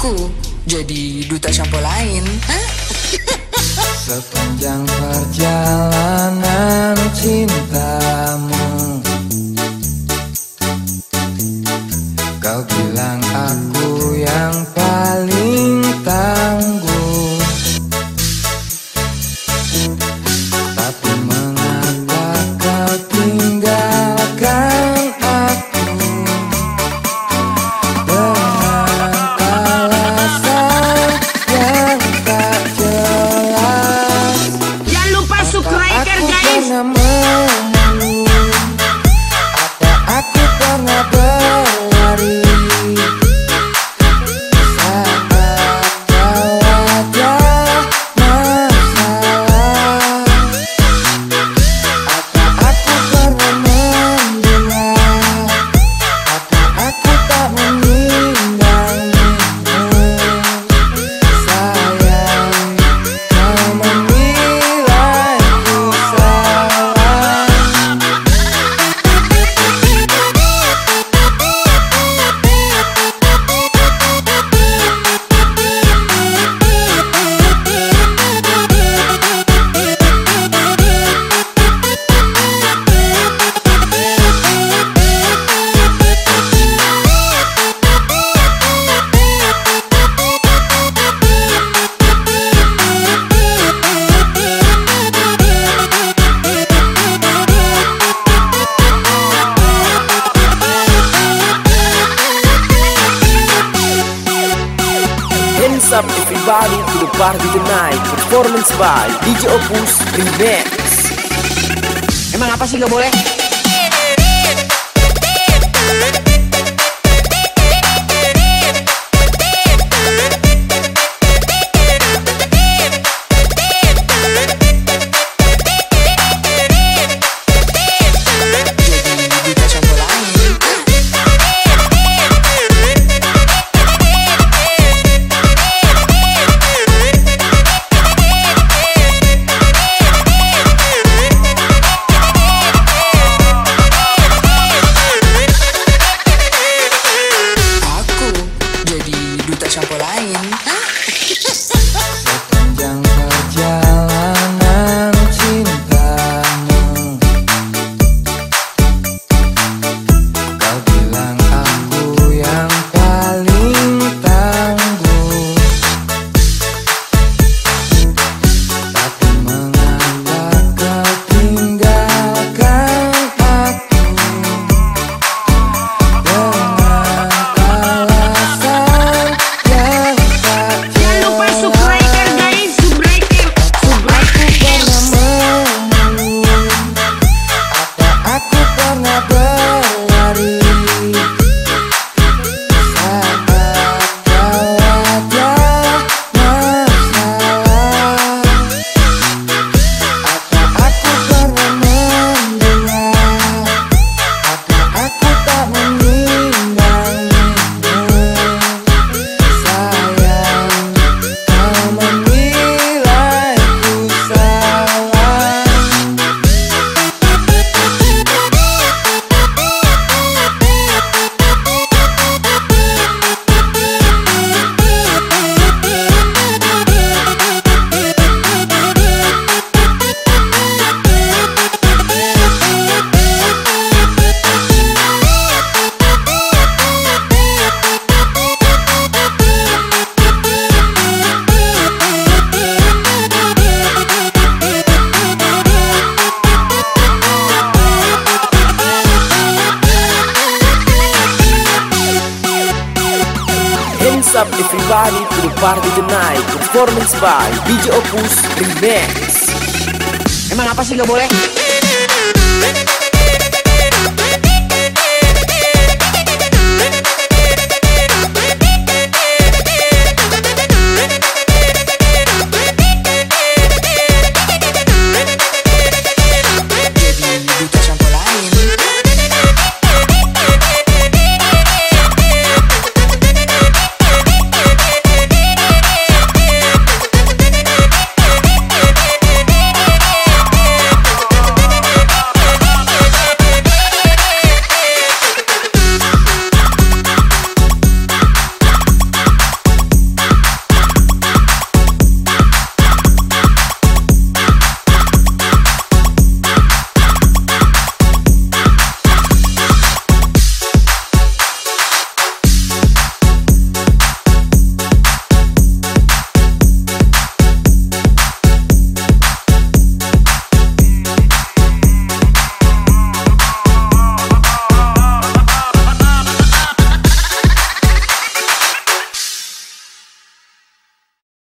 aku jadi duta shampo lain. Hah? Sepanjang perjalanan cintamu Kau bilang Up everybody to the party tonight Performance by DJ Opus Remix Emang apa sih gak boleh? What's up everybody? To the party tonight. Performance by DJ Opus Remix. Emang apa sih gak boleh?